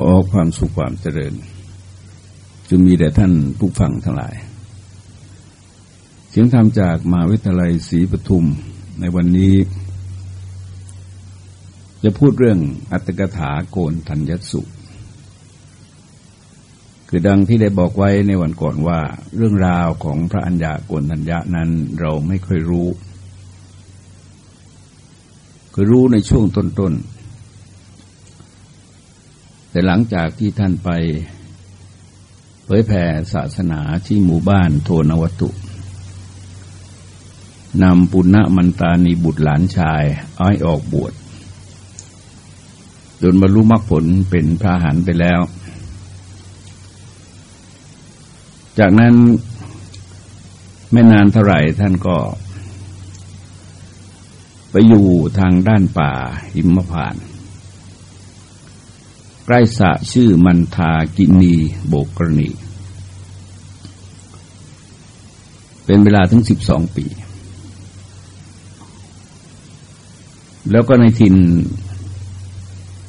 ขอความสุขความเจริญจึงมีแด่ท่านผู้ฟังทั้งหลาย เสียงธรรมจากมหาวิทยาลัยศรีปทุมในวันนี้ จะพูดเรื่องอัตถกถาโกนทัญญสุ คือดังที่ได้บอกไว้ในวันก่อนว่า เรื่องราวของพระัญญาโกนทัญญานั้นเราไม่ค่อยรู้ คือรู้ในช่วงต้นๆ แต่หลังจากที่ท่านไปเผยแผ่ศาสนาที่หมู่บ้านโทนวัตุนำปุณณมันตานีบุตรหลานชายอ้อยออกบวชจนบรรลุมรรคผลเป็นพระหันไปแล้ว จากนั้นไม่นานเท่าไหร่ท่านก็ ไปอยู่ทางด้านป่าหิมพาน ใกล้สะชื่อมันทากินีโบกรณี เป็นเวลาถึงสิบสองปี แล้วก็ในถิ่น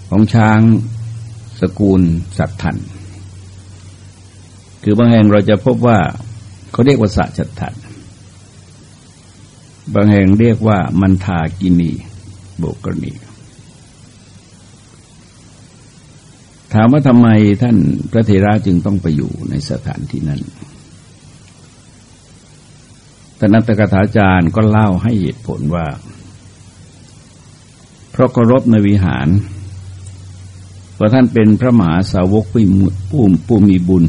ของช้างสกุลสัตทัน คือบางแห่งเราจะพบว่าเขาเรียกว่าสัจัตทัน บางแห่งเรียกว่ามันทากินีโบกรณี ถามว่าทำไมท่านพระเทระจึงต้องไปอยู่ในสถานที่นั้นท่านอัตกถาจารย์ก็เล่าให้เหตุผลว่า เพราะเคารพในวิหารว่าท่านเป็นพระมหาสาวกผู้ผู้ผู้มีบุญ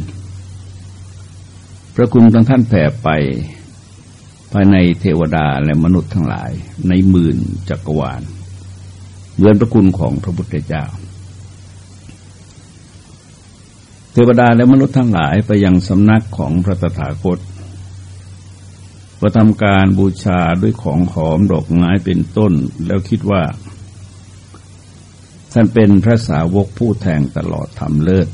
พระคุณของท่านแผ่ไปภายในเทวดาและมนุษย์ทั้งหลายในหมื่นจักรวาลเหมือนพระคุณของพระพุทธเจ้าเท วดาและมนุษย์ทั้งหลายไปยังสำนักของพระตถาคตประทำการบูชาด้วยของหอมดอกไม้เป็นต้น แล้วคิดว่า ท่านเป็นพระสาวกผู้แทงตลอดทำเลิศ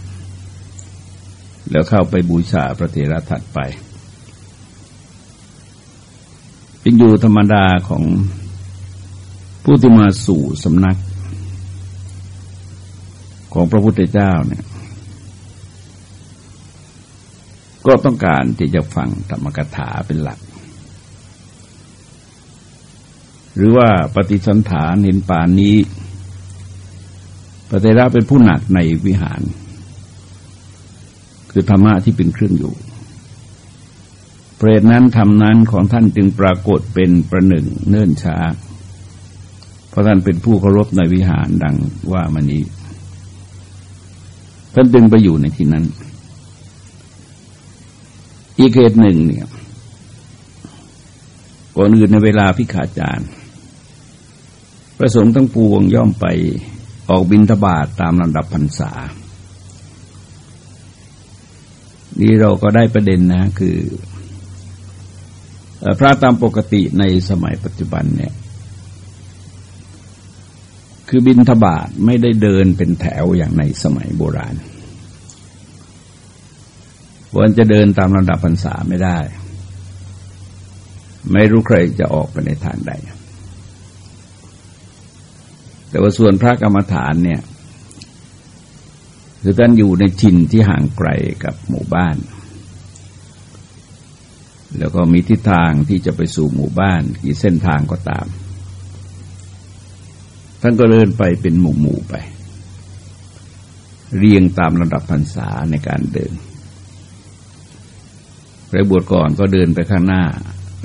แล้วเข้าไปบูชาพระเถระถัดไป เป็นอยู่ธรรมดาของผู้ที่มาสู่สำนัก ของพระพุทธเจ้าเนี่ย ก็ต้องการที่จะฟังธรรมกถาเป็นหลัก หรือว่าปฏิสันฐานเห็นป่านนี้ปฏิราเป็นผู้หนักในวิหาร คือธรรมะที่เป็นเครื่องอยู่เปรตนั้นทำนั้นของท่านจึงปรากฏเป็นประหนึ่งเนื่นช้า เพราะท่านเป็นผู้เคารพในวิหารดังว่ามานี้ ท่านจึงไปอยู่ในที่นั้น อีกเหตุหนึ่งเนี่ยก่อนอื่นในเวลาพิขาจารประสงค์ตั้งปวงย่อมไปออกบินทบาทตามลำดับพรรษา นี่เราก็ได้ประเด็นนะคือ พระตามปกติในสมัยปัจจุบันเนี่ย คือบินทบาทไม่ได้เดินเป็นแถวอย่างในสมัยโบราณ วรจะเดินตามลำดับพรรษาไม่ได้ ไม่รู้ใครจะออกไปในทางใด แต่ว่าส่วนพระกรรมฐานเนี่ยคือท่านอยู่ในชินที่ห่างไกลกับหมู่บ้าน แล้วก็มีทิศทางที่จะไปสู่หมู่บ้านกี่เส้นทางก็ตาม ท่านก็เดินไปเป็นหมู่หมู่ไป เรียงตามลำดับพรรษาในการเดิน ใครบวชก่อนก็เดินไปข้างหน้า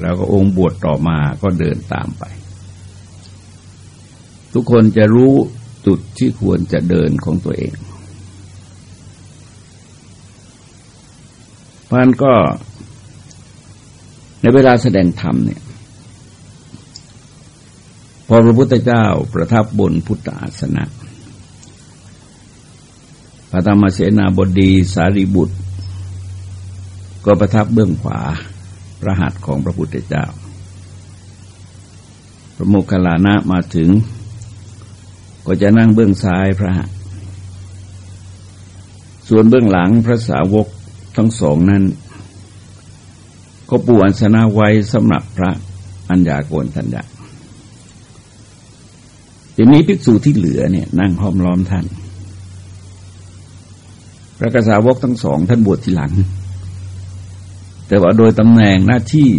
แล้วก็องค์บวชต่อมาก็เดินตามไป ทุกคนจะรู้จุดที่ควรจะเดินของตัวเองพราะนั้นก็ในเวลาแสดงธรรมเนี่ย พอพระพุทธเจ้าประทับบนพุทธอาสนะพระธรรมเสนาบดีสารีบุตร ก็ประทับเบื้องขวาพระหัตถ์ของพระพุทธเจ้า พระโมคคัลลานะมาถึง ก็จะนั่งเบื้องซ้ายพระหัตถ์ส่วนเบื้องหลังพระสาวกทั้งสองนั้น ก็ปูอันสนาไว้สำหรับพระอัญญาโกนทัญญาทีนี้ภิกษุที่เหลือเนี่ยนั่งห้อมล้อมท่าน พระกษาวกทั้งสองท่านบวชทีหลัง แต่ว่าโดยตำแหน่งหน้าที่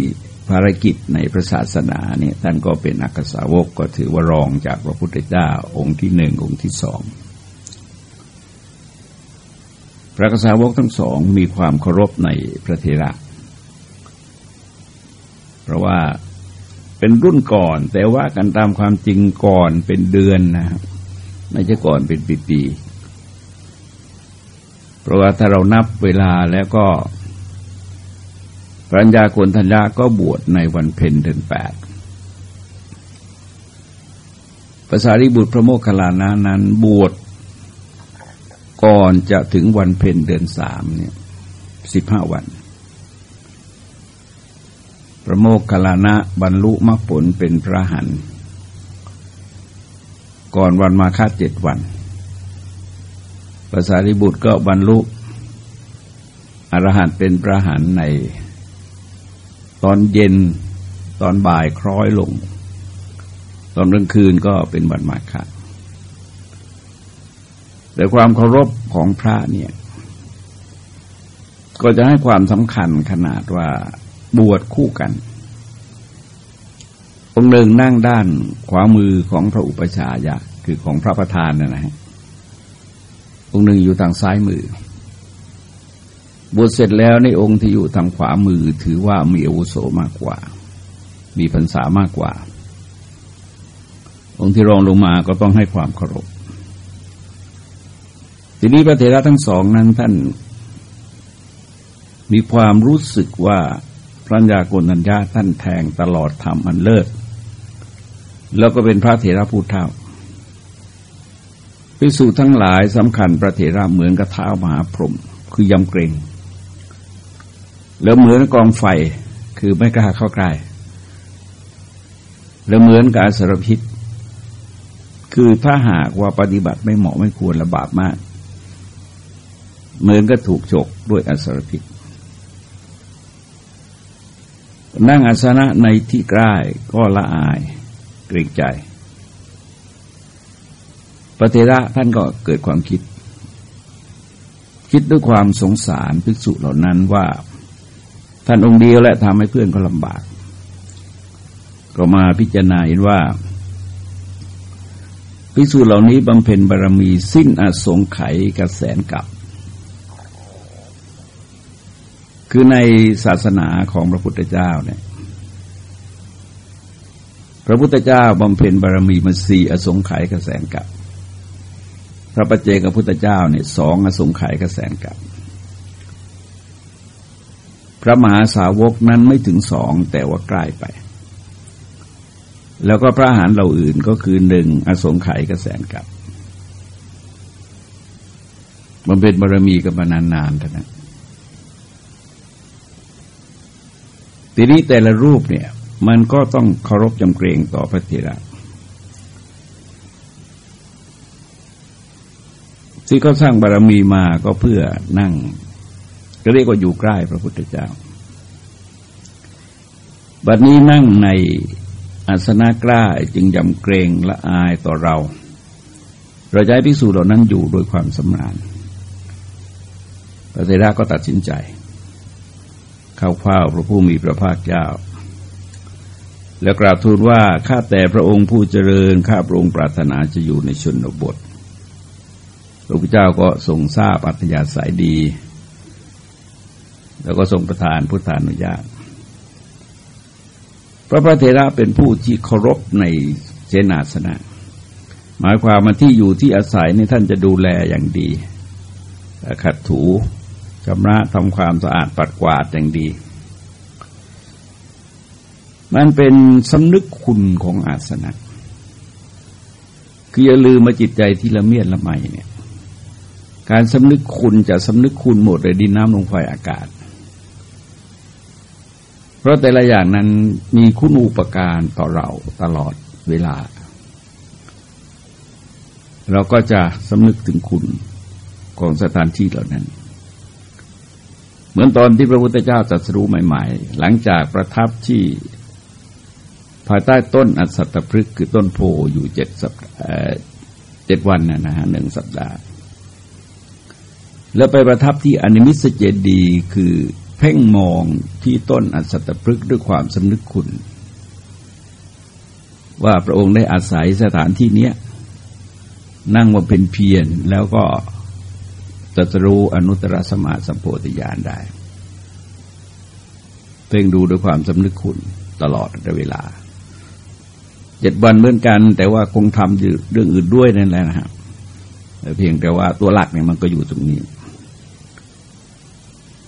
ภารกิจในพระศาสนาเนี่ยท่านก็เป็นอักษาวกก็ถือว่ารองจากพระพุทธเจ้าองค์ที่หนึ่งองค์ที่สองพระกษาวกทั้งสองมีความเคารพในพระเทระ เพราะว่าเป็นรุ่นก่อน แต่ว่ากันตามความจริงก่อนเป็นเดือนนะครับไม่ใช่ก่อนเป็นปีๆเพราะว่าถ้าเรานับเวลาแล้วก็ ปัญญาโกนทัญญาก็บวชในวันเพ็ญเดือนแปดภาษาริบุตรพระโมคคัลลานานั้นบวชก่อนจะถึงวันเพ็ญเดือนสามเนี่ยสิบห้าวัน พระโมคคัลลานะบรรลุมรรคผลเป็นพระหันก่อนวันมาฆาเจ็ดวันภาษาริบุตรก็บรรลุอรหันต์เป็นพระหันใน ตอนเย็นตอนบ่ายคล้อยลง ตอนกลางคืนก็เป็นวันมาฆะแต่ความเคารพของพระเนี่ย ก็จะให้ความสำคัญขนาดว่าบวชคู่กัน องค์หนึ่งนั่งด้านขวามือของพระอุปชายะ คือของพระประธานนะฮะองค์หนึ่งอยู่ทางซ้ายมือ บวชเสร็จแล้วในองค์ที่อยู่ทางขวามือถือว่ามีอาวุโสมากกว่า มีพรรษามากกว่า องค์ที่รองลงมาก็ต้องให้ความเคารพทีนี้พระเถระทั้งสองนั้นท่านมีความรู้สึกว่าพระญาโกนัญญาท่านแทงตลอดธรรมอันเลิศ แล้วก็เป็นพระเถระผู้เท่าพิสูจทั้งหลายสำคัญพระเถระเหมือนกับเท้ามหาพรหมคือยำเกรง แล้วเหมือนกองไฟคือไม่กล้าเข้าใกล้แล้วเหมือนกับสารพิษ คือถ้าหากว่าปฏิบัติไม่เหมาะไม่ควรระบาปมาก เหมือนก็ถูกฉกด้วยอสรพิษ นั่งอาสนะในที่ใกล้ก็ละอายเกรงใจพระเทระท่านก็เกิดความคิด คิดด้วยความสงสารภิกษุเหล่านั้นว่า ท่านองค์เดียวและทำให้เพื่อนก็ลำบาก ก็มาพิจารณาเห็นว่าพิสูจน์เหล่านี้บำเพ็ญบารมีสิ้นอสงไขยกระแสนกับ คือในศาสนาของพระพุทธเจ้าเนี่ย พระพุทธเจ้าบำเพ็ญบารมีมาสี่อสงไขยกระแสนกับ พระปัจเจกพุทธเจ้าเนี่ยสองอสงไขยกระแสนกับ พระมหาสาวกนั้นไม่ถึงสองแต่ว่าใกล้ไป แล้วก็พระอาหารเราอื่นก็คือหนึ่งอสงไขยกระแสนกับมันเป็นบารมีกันมานานๆท่านั้นทีนี้แต่ละรูปเนี่ย มันก็ต้องเคารพจำเกรงต่อพระเถระที่เขาสร้างบารมีมาก็เพื่อนั่ง ก็เรียกว่าอยู่ใกล้พระพุทธเจ้า บัดนี้นั่งในอาสนะกล้าจึงยำเกรงละอายต่อเรา เราจะให้ภิกษุเหล่านั้นอยู่โดยความสำราญพระเทระก็ตัดสินใจ เข้าเฝ้าพระผู้มีพระภาคเจ้า แล้วกราบทูลว่าข้าแต่พระองค์ผู้เจริญข้าพระองค์ปรารถนาจะอยู่ในชนบท พระพุทธเจ้าก็ทรงทราบอัธยาศัยดี แล้วก็ทรงประทานพุทธานุญาต พระพระเถระเป็นผู้ที่เคารพในเจนาสนะ หมายความมาที่อยู่ที่อาศัยในท่านจะดูแลอย่างดี ขัดถูชำระทำความสะอาดปัดกวาดอย่างดี มันเป็นสำนึกคุณของอาสนะ คืออย่าลืมมาจิตใจที่ละเมียดละไมเนี่ยการสำนึกคุณจะสำนึกคุณหมดเลยดินน้ำลมไฟอากาศ เพราะแต่ละอย่างนั้นมีคุณอุปการต่อเราตลอดเวลา เราก็จะสำนึกถึงคุณของสถานที่เหล่านั้น เหมือนตอนที่พระพุทธเจ้าตรัสรู้ใหม่ ๆ หลังจากประทับที่ภายใต้ต้นอัศตพฤกษ์คือต้นโพอยู่เจ็ดสัปเจ็ดวันนะฮะหนึ่งสัปดาห์ แล้วไปประทับที่อนิมิสเจดีคือ เพ่งมองที่ต้นอัศตพฤกษ์ด้วยความสำนึกคุณ ว่าพระองค์ได้อาศัยสถานที่นี้นั่งมาเป็นเพียรแล้วก็ตรัสรู้อนุตตรสมาสัมโพธิญาณได้ เพ่งดูด้วยความสำนึกคุณตลอดเวลาเจ็ดวันเหมือนกัน แต่ว่าคงทำอยู่เรื่องอื่นด้วยนั่นแหละนะครับเพียงแต่ว่าตัวหลักเนี่ยมันก็อยู่ตรงนี้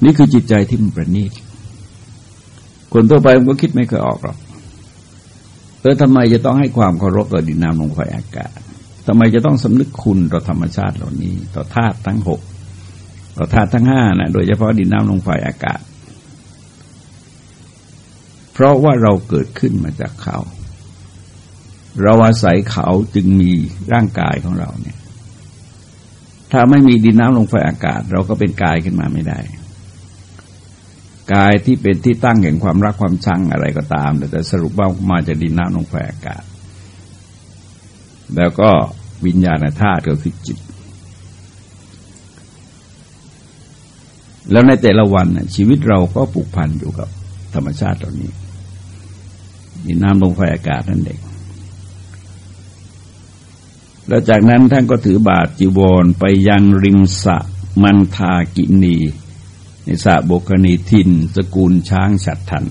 นี่คือจิตใจที่มันประณีตคนทั่วไปมันก็คิดไม่เคยออกหรอกเออทำไมจะต้องให้ความเคารพต่อดินน้ำลมไฟอากาศทำไมจะต้องสำนึกคุณต่อธรรมชาติเหล่านี้ ต่อธาตุทั้งหกต่อธาตุทั้งห้านะโดยเฉพาะดินน้ำลมไฟอากาศ เพราะว่าเราเกิดขึ้นมาจากเขา เราอาศัยเขาจึงมีร่างกายของเราเนี่ย ถ้าไม่มีดินน้ำลมไฟอากาศ เราก็เป็นกายขึ้นมาไม่ได้ กายที่เป็นที่ตั้งแห่งความรักความชังอะไรก็ตาม แต่สรุปว่ามาจากดินน้ำลมไฟอากาศ แล้วก็วิญญาณธาตุก็คือจิต แล้วในแต่ละวันชีวิตเราก็ผูกพันอยู่กับธรรมชาติเหล่านี้มีน้ำลงไฟอากาศนั่นเองแล้วจากนั้นท่านก็ถือบาทจีวรไปยังริมสะมันทากินี นสะโบกนีทิน สกุลช้างฉัดทัน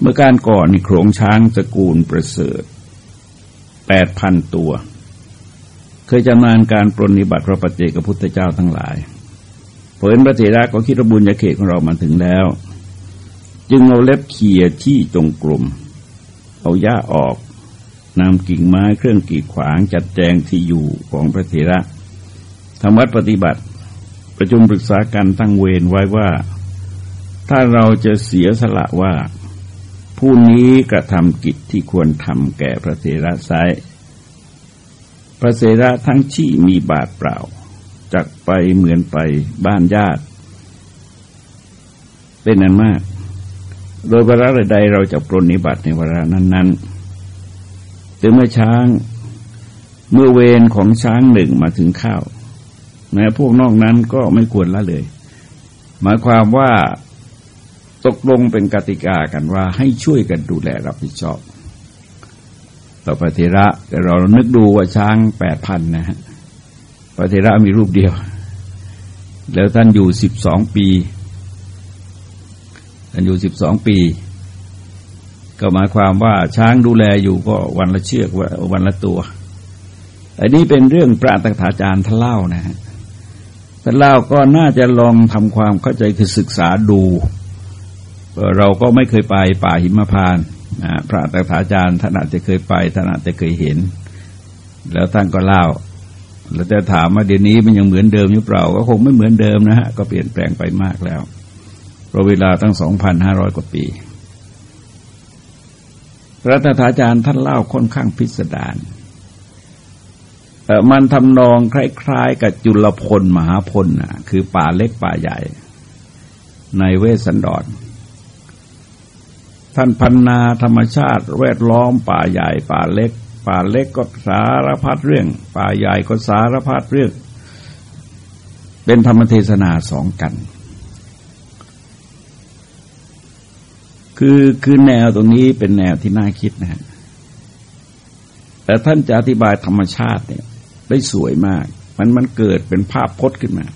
เมื่อการก่อนนี่โขงช้างตระกูลประเสริฐแปดพันตัว เคยจำนานการปรนิบัติพระปฏิเจกพุทธเจ้าทั้งหลายเผลพระเถระก็คิดบุญญาเขตของเรามาถึงแล้ว จึงเอาเล็บเขี่ยที่จงกลมเอาหญ้าออกนำกิ่งไม้เครื่องกีดขวางจัดแจงที่อยู่ของพระเถระ ทำวัดปฏิบัติ ประชุมปรึกษากันตั้งเวรไว้ว่า ถ้าเราจะเสียสละว่า ผู้นี้กระทำกิจที่ควรทำแก่พระเถระไซพระเถระทั้งที่มีบาทเปล่าจักไปเหมือนไปบ้านญาติ เป็นนั้นมาก โดยวาระใดเราจะปรนนิบัติในวาระนั้น ๆ ถึงเมื่อช้างเมื่อเวรของช้างหนึ่งมาถึงข้าว แม้พวกนอกนั้นก็ไม่ควรละเลย หมายความว่าตกลงเป็นกติกากันว่าให้ช่วยกันดูแลรับผิดชอบ ต่อพระเทระแต่เรานึกดูว่าช้างแปดพันนะฮะพระเทระมีรูปเดียว แล้วท่านอยู่สิบสองปีท่านอยู่สิบสองปี ก็หมายความว่าช้างดูแลอยู่ก็วันละเชือกวันละตัวอันนี้เป็นเรื่องพระตักถาจารย์ท่านเล่านะฮะ ท่เล่าก็น่าจะลองทำความเข้าใจคือศึกษาดู เราก็ไม่เคยไปป่าหิมพานนะพระตถาจารย์ท่านอาจจะเคยไปท่านอาจจะเคยเห็น แล้วท่านก็เล่าแล้วจะถามว่าเดี๋ยวนี้มันยังเหมือนเดิมหรือเปล่า ก็คงไม่เหมือนเดิมนะฮะ ก็เปลี่ยนแปลงไปมากแล้วเพราะเวลาตั้งสองพันห้าร้อยกว่าปี พระตถาจารย์ท่านเล่าค่อนข้างพิสดาร มันทำนองคล้ายๆ กับจุลพลมหาพลนะคือป่าเล็กป่าใหญ่ ในเวสันดร ท่านพันนาธรรมชาติ แวดล้อมป่าใหญ่ ป่าเล็ก ป่าเล็กก็สารพัดเรื่อง ป่าใหญ่ก็สารพัดเรื่อง เป็นธรรมเทศนาสองกัน คือคือแนวตรงนี้เป็นแนวที่น่าคิดนะฮะแต่ท่านจะอธิบายธรรมชาติเนี่ย ได้สวยมาก มันมันเกิดเป็นภาพพจน์ขึ้นมา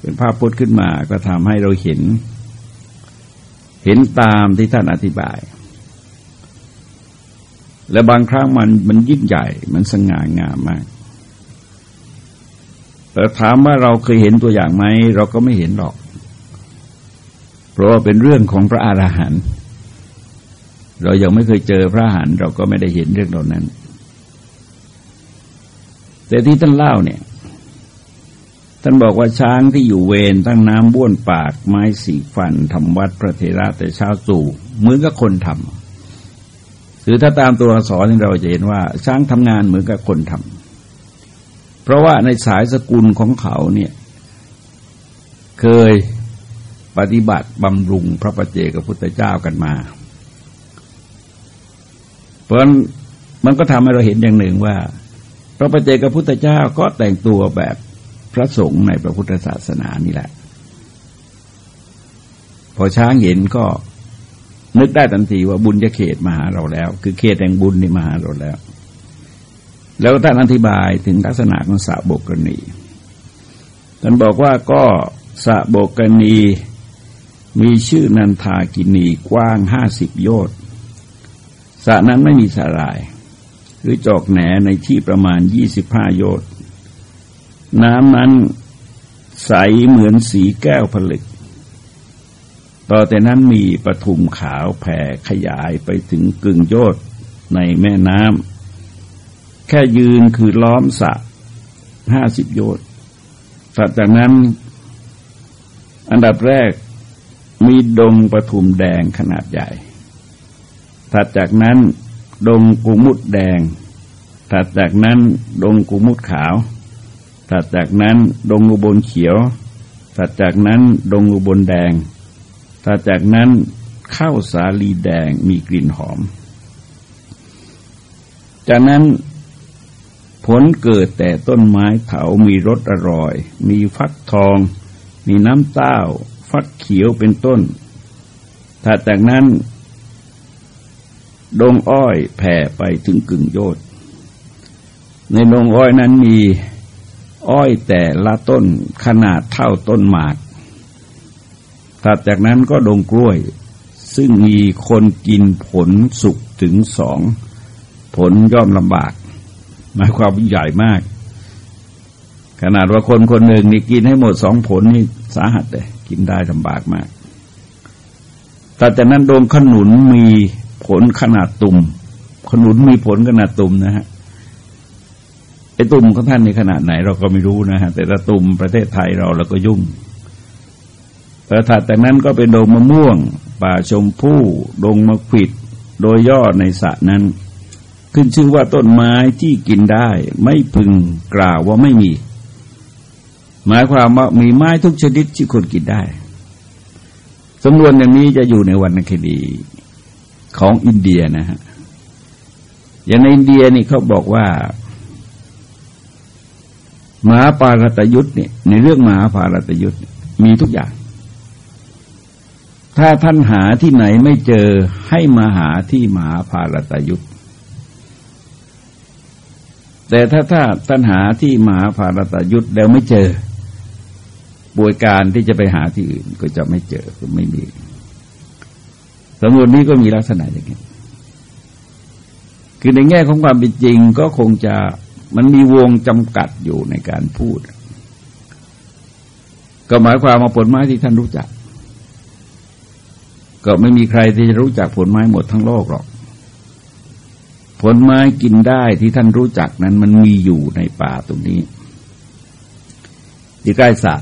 เป็นภาพพจน์ขึ้นมาก็ทำให้เราเห็น เห็นตามที่ท่านอธิบาย และบางครั้งมันมันยิ่งใหญ่ มันสง่างามมาก แต่ถามว่าเราเคยเห็นตัวอย่างไหม เราก็ไม่เห็นหรอก เพราะว่าเป็นเรื่องของพระอาหารหันต์เรายังไม่เคยเจอพระหันเราก็ไม่ได้เห็นเรื่องเหล่านั้น แต่ที่ท่านเล่าเนี่ยท่านบอกว่าช้างที่อยู่เวรตั้งน้ำบ้วนปากไม้สีฟันทำวัดพระเทระแต่เช้าสู่เหมือนกับคนทำหรือถ้าตามตัวสอนเราจะเห็นว่า ช้างทำงานเหมือนกับคนทำเพราะว่าในสายสกุลของเขาเนี่ยเคยปฏิบัติบำรุงพระปเจกับพุทธเจ้ากันมา เพราะมันก็ทำให้เราเห็นอย่างหนึ่งว่า พระปเจกับพุทธเจ้าก็แต่งตัวแบบพระสงฆ์ในพระพุทธศาสนานี่แหละ พอช้างเห็นก็นึกได้ทันทีว่าบุญจะเขตมาหาเราแล้ว คือเขตแห่งบุญนี่มาหาเราแล้ว แล้วท่านอธิบายถึงลักษณะของสะบกณีท่านบอกว่าก็สะบกณีมีชื่อนันทากินีกว้างห้าสิบโยชน์สระนั้นไม่มีสาลาย หรือจอกแหนในที่ประมาณยี่สิบห้าโยชน์น้ำนั้นใสเหมือนสีแก้วผลึก ต่อแต่นั้นมีปทุมขาวแผ่ขยายไปถึงกึ่งโยชน์ในแม่น้ำแค่ยืนคือล้อมสระห้าสิบโยชน์ต่จากนั้น อันดับแรกมีดงปทุมแดงขนาดใหญ่ถัดจากนั้น ดงกุมุดแดง ถัดจากนั้นดงกุมุดขาว ถัดจากนั้นดงอุบลเขียว ถัดจากนั้นดงอุบลแดง ถัดจากนั้นข้าวสาลีแดงมีกลิ่นหอม จากนั้นผลเกิดแต่ต้นไม้เถามีรสอร่อย มีฟักทอง มีน้ำเต้า ฟักเขียวเป็นต้น ถ้าจากนั้น ดงอ้อยแผ่ไปถึงกึ่งโยดในดงอ้อยนั้นมีอ้อยแต่ละต้นขนาดเท่าต้นหมาก ถัดจากนั้นก็ดงกล้วย ซึ่งมีคนกินผลสุกถึงสอง ผลย่อมลำบาก หมายความใหญ่มาก ขนาดว่าคนคนหนึ่งนี่กินให้หมดสองผลนี่สาหัสเลยกินได้ลำบากมาก แต่จากนั้นดงขนุนมี ผลขนาดตุ่ม ขนุนมีผลขนาดตุ่มนะฮะไอ้ตุ่มของท่านในขนาดไหนเราก็ไม่รู้นะฮะแต่ละตุ่มประเทศไทยเราเราก็ยุ่งแต่ถัดจากนั้นก็เป็นดงมะม่วง ป่าชมพู่ดงมะขิด โดยย่อในสระนั้น ขึ้นชื่อว่าต้นไม้ที่กินได้ ไม่พึงกล่าวว่าไม่มี หมายความว่ามีไม้ทุกชนิดที่คนกินได้สำนวนอย่างนี้จะอยู่ในวรรณคดี ของอินเดียนะฮะอย่างในอินเดียนี่เขาบอกว่ามหาปารตยุทธ์เนี่ยในเรื่องมหาปารตยุทธ์มีทุกอย่าง ถ้าท่านหาที่ไหนไม่เจอให้มาหาที่มหาภารตยุทธ์แต่ถ้าถ้าท่านหาที่มหาภารตยุทธ์แล้วไม่เจอป่วยการที่จะไปหาที่อื่นก็จะไม่เจอไม่มี สำนวนนี้ก็มีลักษณะอย่างนี้คือในแง่ของความเป็นจริงก็คงจะมันมีวงจำกัดอยู่ในการพูด ก็หมายความมาผลไม้ที่ท่านรู้จัก ก็ไม่มีใครที่จะรู้จักผลไม้หมดทั้งโลกหรอก ผลไม้กินได้ที่ท่านรู้จักนั้นมันมีอยู่ในป่าตรงนี้ที่ใกล้สระ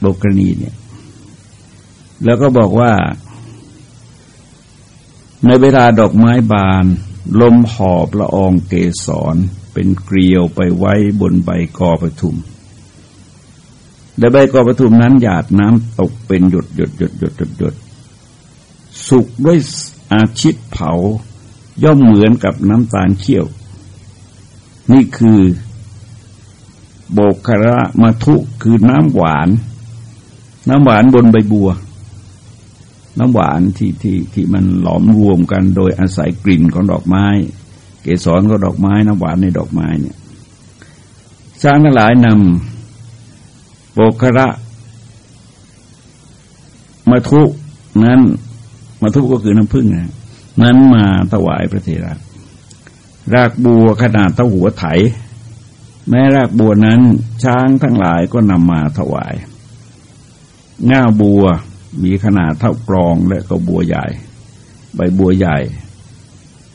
โลกรณีเนี่ย แล้วก็บอกว่า ในเวลาดอกไม้บาน ลมหอบละอองเกสรเป็นเกลียวไปไว้บนใบกอประทุมและใบกอประทุมนั้นหยาดน้ำตกเป็นหยดหยดหยดหยดหยดหยดสุกด้วยอาชิตเผา ย่อมเหมือนกับน้ำตาลเขี้ยว นี่คือโบกระมาทุคือน้ำหวาน น้ำหวานบนใบบัว น้ำหวานที่ที่ที่มันหลอมรวมกันโดยอาศัยกลิ่นของดอกไม้ เกสรของดอกไม้น้ำหวานในดอกไม้เนี่ยสร้างทั้งหลายนำโปกระมาทุนั้นมาทุก็คือน้ำผึ้งนะนั้นมาถวายพระเถระรากบัวขนาดเท่าหัวไถ แม้รากบัวนั้นช้างทั้งหลายก็นำมาถวาย ง่าบัว มีขนาดเท่ากรองและก็บัวใหญ่ ใบบัวใหญ่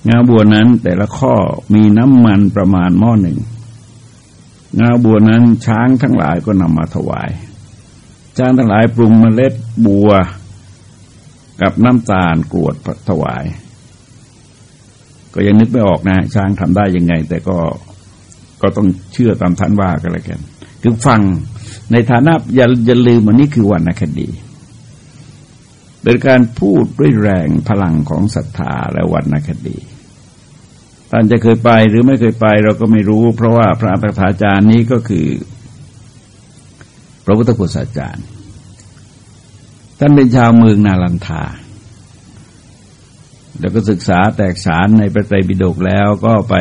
งาบัวนั้นแต่ละข้อมีน้ำมันประมาณหม้อหนึ่ง งาบัวนั้นช้างทั้งหลายก็นำมาถวาย ช้างทั้งหลายปรุงเมล็ดบัว กับน้ำตาลกรวดถวาย ก็ยังนึกไม่ออกนะ ช้างทำได้ยังไง แต่ก็ก็ต้องเชื่อตามท่านว่ากันล้วกัน คือฟังในฐานะอย่าอย่าลืมวันนี้คือวันนคดี เป็นการพูดด้วยแรงพลังของศรัทธาและวันนคดีท่านจะเคยไปหรือไม่เคยไปเราก็ไม่รู้ เพราะว่าพระอัฏฐาจารย์นี้ก็คือ พระพุทธโฆษาจารย์ ท่านเป็นชาวเมืองนาลันทา แล้วก็ศึกษาแตกฉานในพระไตรปิฎกแล้วก็ไป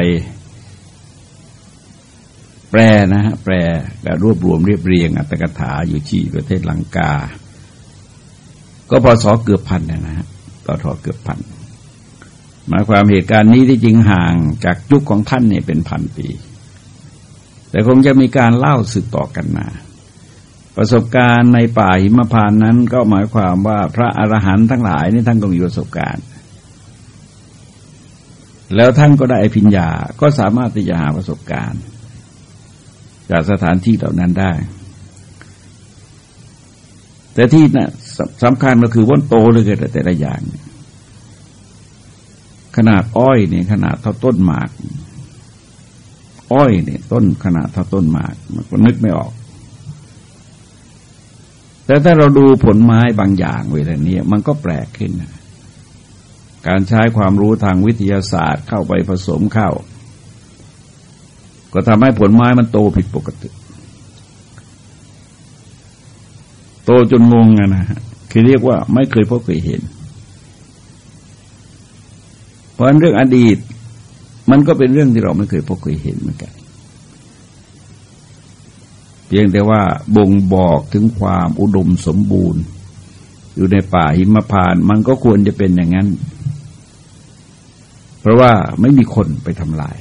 แปลนะฮะแปลก็รวบรวมเรียบเรียงอัตถกถาอยู่ที่ประเทศลังกา ก็พอสอเกือบพันนะฮะต่อทอเกือบพันหมายความเหตุการณ์นี้ที่จริงห่างจากยุคของท่านเนี่ยเป็นพันปี แต่คงจะมีการเล่าสืบต่อกันมา ประสบการณ์ในป่าหิมพานนั้น ก็หมายความว่าพระอรหันต์ทั้งหลายนี่ท่านก็มีประสบการณ์ แล้วท่านก็ได้อภิญญาก็สามารถที่จะหาประสบการณ์ จากสถานที่เหล่านั้นได้แต่ที่นะ สำคัญก็คือว่นโตเลยแต่แต่ละอย่าง ขนาดอ้อยเนี่ยขนาดเท่าต้นหมาก อ้อยเนี่ยต้นขนาดเท่าต้นหมากมันก็นึกไม่ออก แต่ถ้าเราดูผลไม้บางอย่างเวลานี้มันก็แปลกขึ้น การใช้ความรู้ทางวิทยาศาสตร์เข้าไปผสมเข้า ก็ทำให้ผลไม้มันโตผิดปกติโตจนงงนะฮะ คือเรียกว่าไม่เคยพบเคยเห็น เพราะเรื่องอดีต มันก็เป็นเรื่องที่เราไม่เคยพบเคยเห็นเหมือนกันเพียงแต่ว่าบ่งบอกถึงความอุดมสมบูรณ์ อยู่ในป่าหิมพาน มันก็ควรจะเป็นอย่างนั้น เพราะว่าไม่มีคนไปทำลาย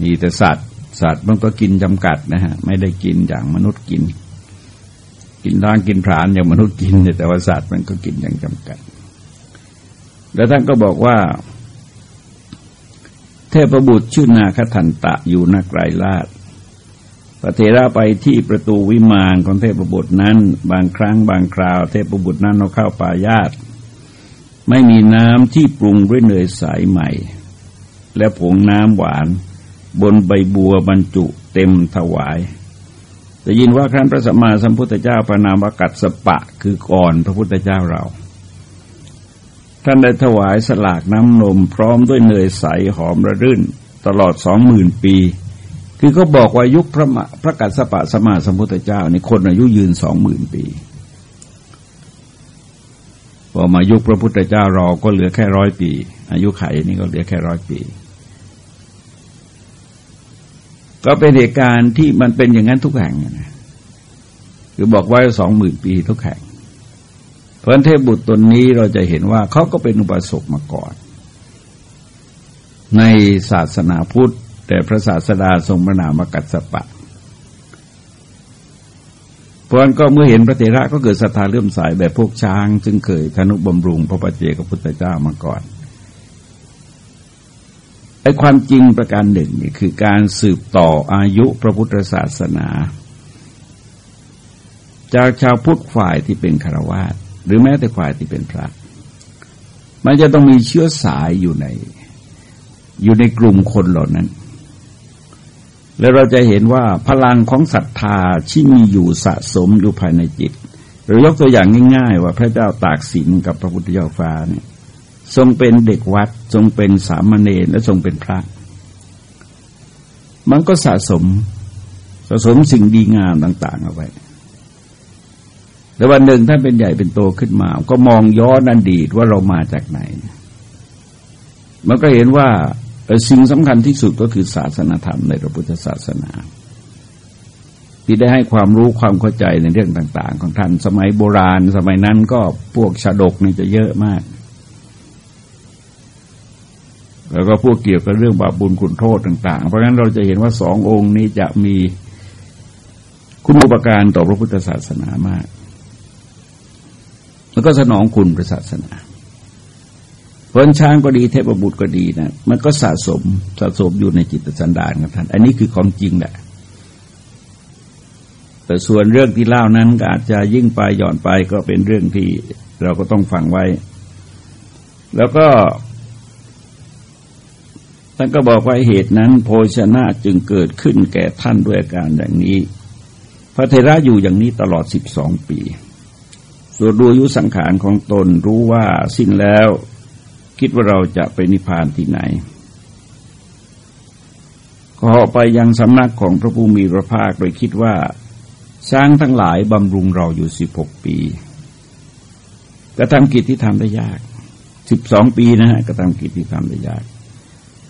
มีแต่สัตว์ สัตว์มันก็กินจำกัดนะฮะ ไม่ได้กินอย่างมนุษย์กิน กินร่างกินผานอย่างมนุษย์กินแต่ว่าสัตว์มันก็กินอย่างจำกัด แล้วท่านก็บอกว่า เทพบุตรชื่อนาคทันตะอยู่นาไกรลาดพระเทระไปที่ประตูวิมานของเทพบุตรนั้น บางครั้งบางคราว เทพบุตรนั้นเอาเข้าป่าญาติไม่มีน้ำที่ปรุงด้วยเนยใสใหม่ และผงน้ำหวาน บนใบบัวบรรจุเต็มถวาย แต่ยินว่าครั้นพระสัมมาสัมพุทธเจ้าประนามวกัดสปะคือก่อนพระพุทธเจ้าเรา ท่านได้ถวายสลากน้ำนมพร้อมด้วยเนยใสหอมระรื่น ตลอดสองหมื่นปี คือเขาบอกว่ายุคพระพระกัสสปะสมาสมพุทธเจ้านี่คนอายุยืนสองหมื่นปีพอมายุคพระพุทธเจ้าเรอก็เหลือแค่ร้อยปี อายุไขนี่ก็เหลือแค่ร้อยปี ก็เป็นเหตุการณ์ที่มันเป็นอย่างนั้นทุกแห่งนะคือบอกไว้สองหมื่นปีทุกแห่งพระเทพบุตรตนนี้เราจะเห็นว่าเขาก็เป็นอุปสมมาก่อน ในศาสนาพุทธ แต่พระศาสดาทรงพระนามกัสสปะเพราะนั้นก็เมื่อเห็นพระเถระก็เกิดศรัทธาเลื่อมใสแบบพวกช้าง จึงเคยธนุบำรุงพระปัจเจกพุทธเจ้ามาก่อน ไอ้ความจริงประการหนึ่งนี่คือการสืบต่ออายุพระพุทธศาสนา จากชาวพุทธฝ่ายที่เป็นคารวาสหรือแม้แต่ฝ่ายที่เป็นพระ มันจะต้องมีเชื้อสายอยู่ใน อยู่ในกลุ่มคนเหล่านั้น แล้วเราจะเห็นว่าพลังของศรัทธาที่มีอยู่สะสมอยู่ภายในจิตหรือยกตัวอย่างง่าย ๆ ว่าพระเจ้าตากสินกับพระพุทธเจ้าฟ้าเนี่ย ทรงเป็นเด็กวัด ทรงเป็นสามเณรและทรงเป็นพระ มันก็สะสมสะสมสิ่งดีงามต่าง ๆ เอาไว้แต่วันหนึ่งท่านเป็นใหญ่เป็นโตขึ้นมา ก็มองย้อนอดีตว่าเรามาจากไหน มันก็เห็นว่าสิ่งสำคัญที่สุดก็คือศาสนาธรรมในพระพุทธศาสนาที่ได้ให้ความรู้ความเข้าใจในเรื่องต่าง ๆ ของท่าน สมัยโบราณ สมัยนั้นก็พวกชาดกนี่จะเยอะมาก แล้วก็พวกเกี่ยวกับเรื่องบาปบุญคุณโทษต่าง ๆ เพราะฉะนั้นเราจะเห็นว่าสององค์นี้จะมีคุณอุปการต่อพระพุทธศาสนามากมันก็สนองคุณพระศาสนาเพลินช้างก็ดีเทพบุตรก็ดีนะมันก็สะสมสะสมอยู่ในจิตสันดานของท่าน อันนี้คือของจริงแหละแต่ส่วนเรื่องที่เล่านั้นก็อาจจะยิ่งไปหย่อนไปก็เป็นเรื่องที่เราก็ต้องฟังไว้ แล้วก็ ท่านก็บอกว่าเหตุนั้น โภชนะจึงเกิดขึ้นแก่ท่านด้วยการอย่างนี้ พระเทระอยู่อย่างนี้ตลอดสิบสองปีส่วนดูอายุสังขารของตนรู้ว่าสิ้นแล้ว คิดว่าเราจะไปนิพพานที่ไหนก็ไปยังสำนักของพระภูมิพระภาคโดยคิดว่า ช้างทั้งหลายบำรุงเราอยู่สิบหกปีกระทำกิจที่ทำได้ยากสิบสองปีนะฮะกระทำกิจที่ทำได้ยาก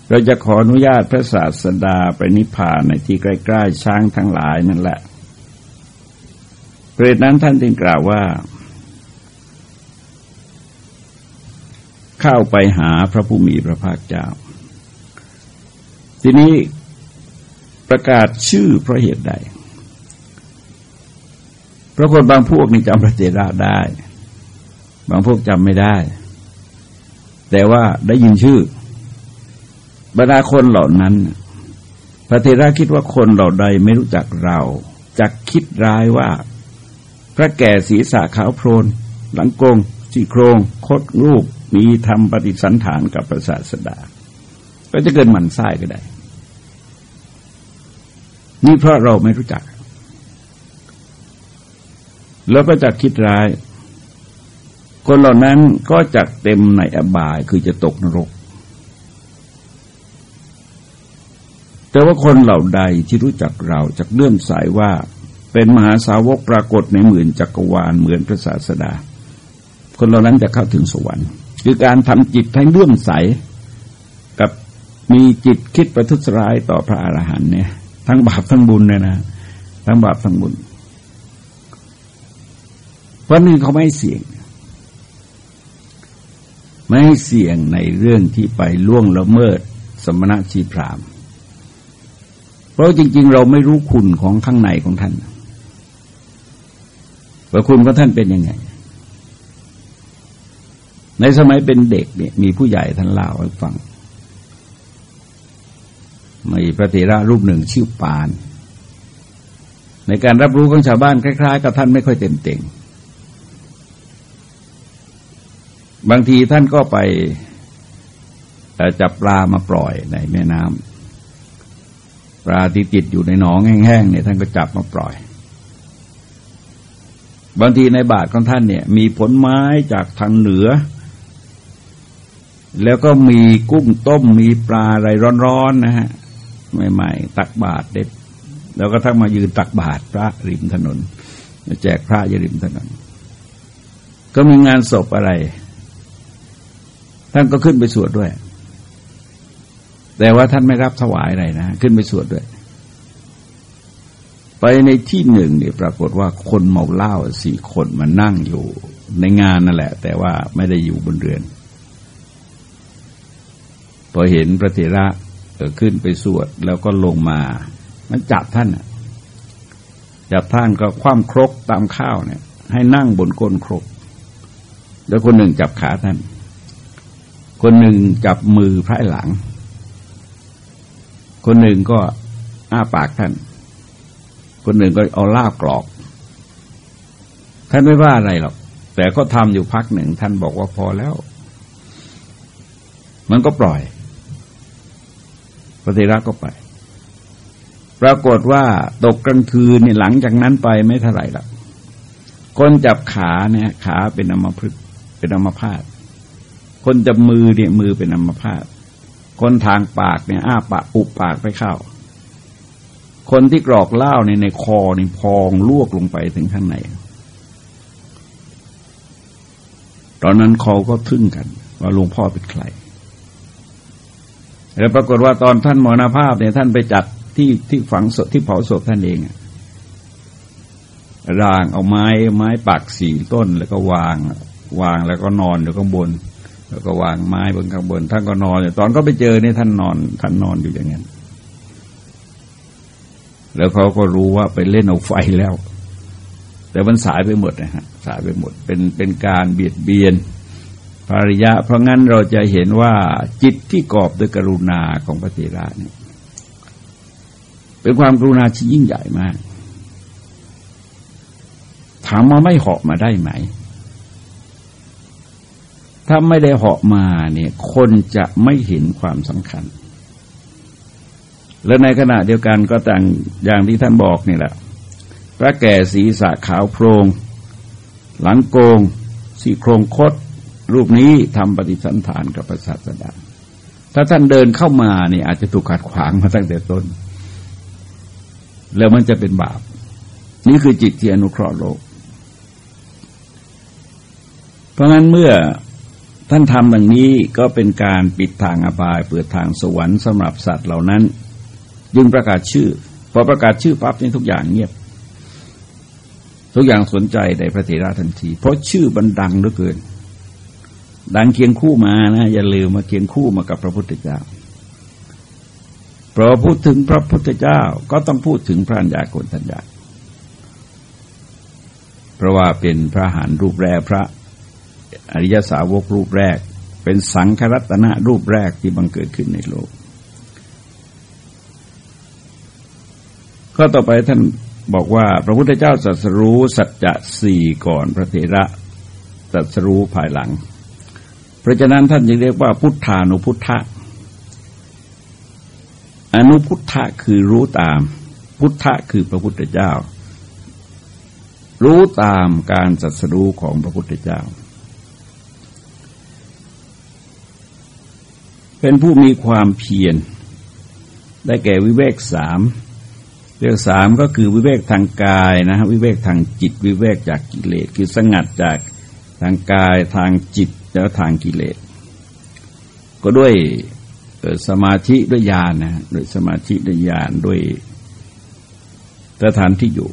เราจะขออนุญาตพระศาสดาไปนิพพานในที่ใกล้ๆช้างทั้งหลายนั่นแหละเปรตนั้นท่านจึงกล่าวว่า เข้าไปหาพระผู้มีพระภาคเจ้า ทีนี้ประกาศชื่อเพราะเหตุใดเพราะคนบางพวกนี่จำพระเจราได้ บางพวกจำไม่ได้ แต่ว่าได้ยินชื่อ บรรดาคนเหล่านั้น พระเทระคิดว่าคนเหล่าใดไม่รู้จักเราจะคิดร้ายว่า พระแก่ศีรษะขาวโพลนหลังโกงสีโครงคดรูปมีทำปฏิสันฐานกับพระศาสดา ก็จะเกิดหมันไส้ก็ได้ นี่เพราะเราไม่รู้จัก แล้วก็จะคิดร้าย คนเหล่านั้นก็จะเต็มในอบายคือจะตกนรก แต่ว่าคนเหล่าใดที่รู้จักเราจะเลื่อมสายว่าเป็นมหาสาวกปรากฏในหมื่นจักรวาลเหมือนพระศาสดา คนเหล่านั้นจะเข้าถึงสวรรค์ คือการทำจิตให้เลื่อมใส กับมีจิตคิดประทุษร้ายต่อพระอรหันต์เนี่ย ทั้งบาปทั้งบุญเนี่ยนะ ทั้งบาปทั้งบุญเพราะนี่เขาไม่เสี่ยง ไม่เสี่ยงในเรื่องที่ไปล่วงละเมิด สมณะชีพราม เพราะจริง ๆ เราไม่รู้คุณของข้างในของท่านว่าคุณของท่านเป็นยังไง ในสมัยเป็นเด็กเนี่ยมีผู้ใหญ่ท่านเล่าให้ฟังมีพระเถระรูปหนึ่งชื่อปาน ในการรับรู้ของชาวบ้านคล้ายๆ กับท่านไม่ค่อยเต็มเต็งบางทีท่านก็ไปจับปลามาปล่อยในแม่น้ำ ปลาที่ติดอยู่ในหนองแห้งๆเนี่ยท่านก็จับมาปล่อย บางทีในบาทของท่านเนี่ย มีผลไม้จากทางเหนือ แล้วก็มีกุ้งต้มมีปลาอะไรร้อนๆนะฮะใหม่ๆตักบาทเด็ดแล้วก็ทั้งมายืนตักบาทพระริมถนนแจกพระยริมถนนก็มีงานศพอะไร ท่านก็ขึ้นไปสวดด้วย แต่ว่าท่านไม่รับถวายอะไรนะ ขึ้นไปสวดด้วย ไปในที่หนึ่งเนี่ยปรากฏว่าคนเมาเหล้าสี่คนมานั่งอยู่ในงานนั่นแหละ แต่ว่าไม่ได้อยู่บนเรือน พอเห็นพระเถระขึ้นไปสวดแล้วก็ลงมา มันจับท่านจับท่านก็คว่ำครกตามข้าวเนี่ย ให้นั่งบนก้นครก แล้วคนหนึ่งจับขาท่าน คนหนึ่งจับมือพระหลัง คนหนึ่งก็อ้าปากท่าน คนหนึ่งก็เอาลาบกรอก ท่านไม่ว่าอะไรหรอก แต่ก็ทำอยู่พักหนึ่ง ท่านบอกว่าพอแล้ว มันก็ปล่อยพระเทระก็ไป ปรากฏว่าตกกลางคืนนี่หลังจากนั้นไปไม่เท่าไหร่หรอกคนจับขาเนี่ยขาเป็นอมพฤกเป็นอมพาตคนจับมือเนี่ยมือเป็นอมพาต คนทางปากเนี่ย อ้าปากปุบปากไปเข้า คนที่กรอกเหล้าในในคอในพองลวกลงไปถึงข้างในตอนนั้นเขาก็ทึ่งกัน ว่าหลวงพ่อเป็นใคร แล้วปรากฏว่าตอนท่านมรณภาพเนี่ยท่านไปจัดที่ที่ฝังศพที่เผาศพท่านเองร่างเอาไม้ไม้ปักสี่ต้นแล้วก็วาง วางแล้วก็นอนอยู่ข้างบน แล้วก็วางไม้บนข้างบนท่านก็นอนอยู่ตอนก็ไปเจอเนี่ยท่านนอนท่านนอนอยู่อย่างนั้นแล้วเขาก็รู้ว่าไปเล่นเอาไฟแล้ว แต่มันสายไปหมดนะฮะสายไปหมดเป็นเป็นการเบียดเบียนภริยะ เพราะงั้นเราจะเห็นว่าจิตที่กอบด้วยกรุณาของพระเถระเนี่ยเป็นความกรุณาที่ยิ่งใหญ่มาก ถามว่าไม่เหาะมาได้ไหม ถ้าไม่ได้เหาะมาเนี่ยคนจะไม่เห็นความสำคัญ และในขณะเดียวกันก็ต่างอย่างที่ท่านบอกนี่แหละ พระแก่ศีรษะขาวโพรงหลังโกงสีโครงคดรูปนี้ทำปฏิสันฐานกับพระศาสดาถ้าท่านเดินเข้ามาเนี่ยอาจจะถูกขัดขวางมาตั้งแต่ต้น แล้วมันจะเป็นบาป นี่คือจิตที่อนุเคราะห์โลก เพราะงั้นเมื่อ ท่านทำอย่างนี้ก็เป็นการปิดทางอบายเปิดทางสวรรค์สำหรับสัตว์เหล่านั้นยึงประกาศชื่อพอประกาศชื่อปั๊บนี่ทุกอย่างเงียบ ทุกอย่างสนใจในพระเถระทันที เพราะชื่อบันดังเหลือเกิน ดังเคียงคู่มานะอย่าลืมมาเคียงคู่มากับพระพุทธเจ้าพอพูดถึงพระพุทธเจ้าก็ต้องพูดถึงพระัญญาโกณทัญญาเพราะว่าเป็นพระหานรูปแรกพระ อริยสาวกรูปแรก เป็นสังครัตนะรูปแรกที่บังเกิดขึ้นในโลก ก็ต่อไปท่านบอกว่า พระพุทธเจ้าสัสรู้สัจจะสี่ก่อนพระเถระสัสรู้ภายหลัง เพราะฉะนั้นท่านจึงเรียกว่าพุทธานุพุทธะอนุพุทธะคือรู้ตาม พุทธะคือพระพุทธเจ้า รู้ตามการสัสรู้ของพระพุทธเจ้า เป็นผู้มีความเพียร ได้แก่วิเวกสามเรื่องสามก็คือวิเวกทางกายนะฮะวิเวกทางจิต วิเวกจากกิเลสคือสงัดจากทางกายทางจิตแล้วทางกิเลส ก็ด้วยสมาธิด้วยญาณนะด้วยสมาธิด้วยญาณด้วยสถานที่อยู่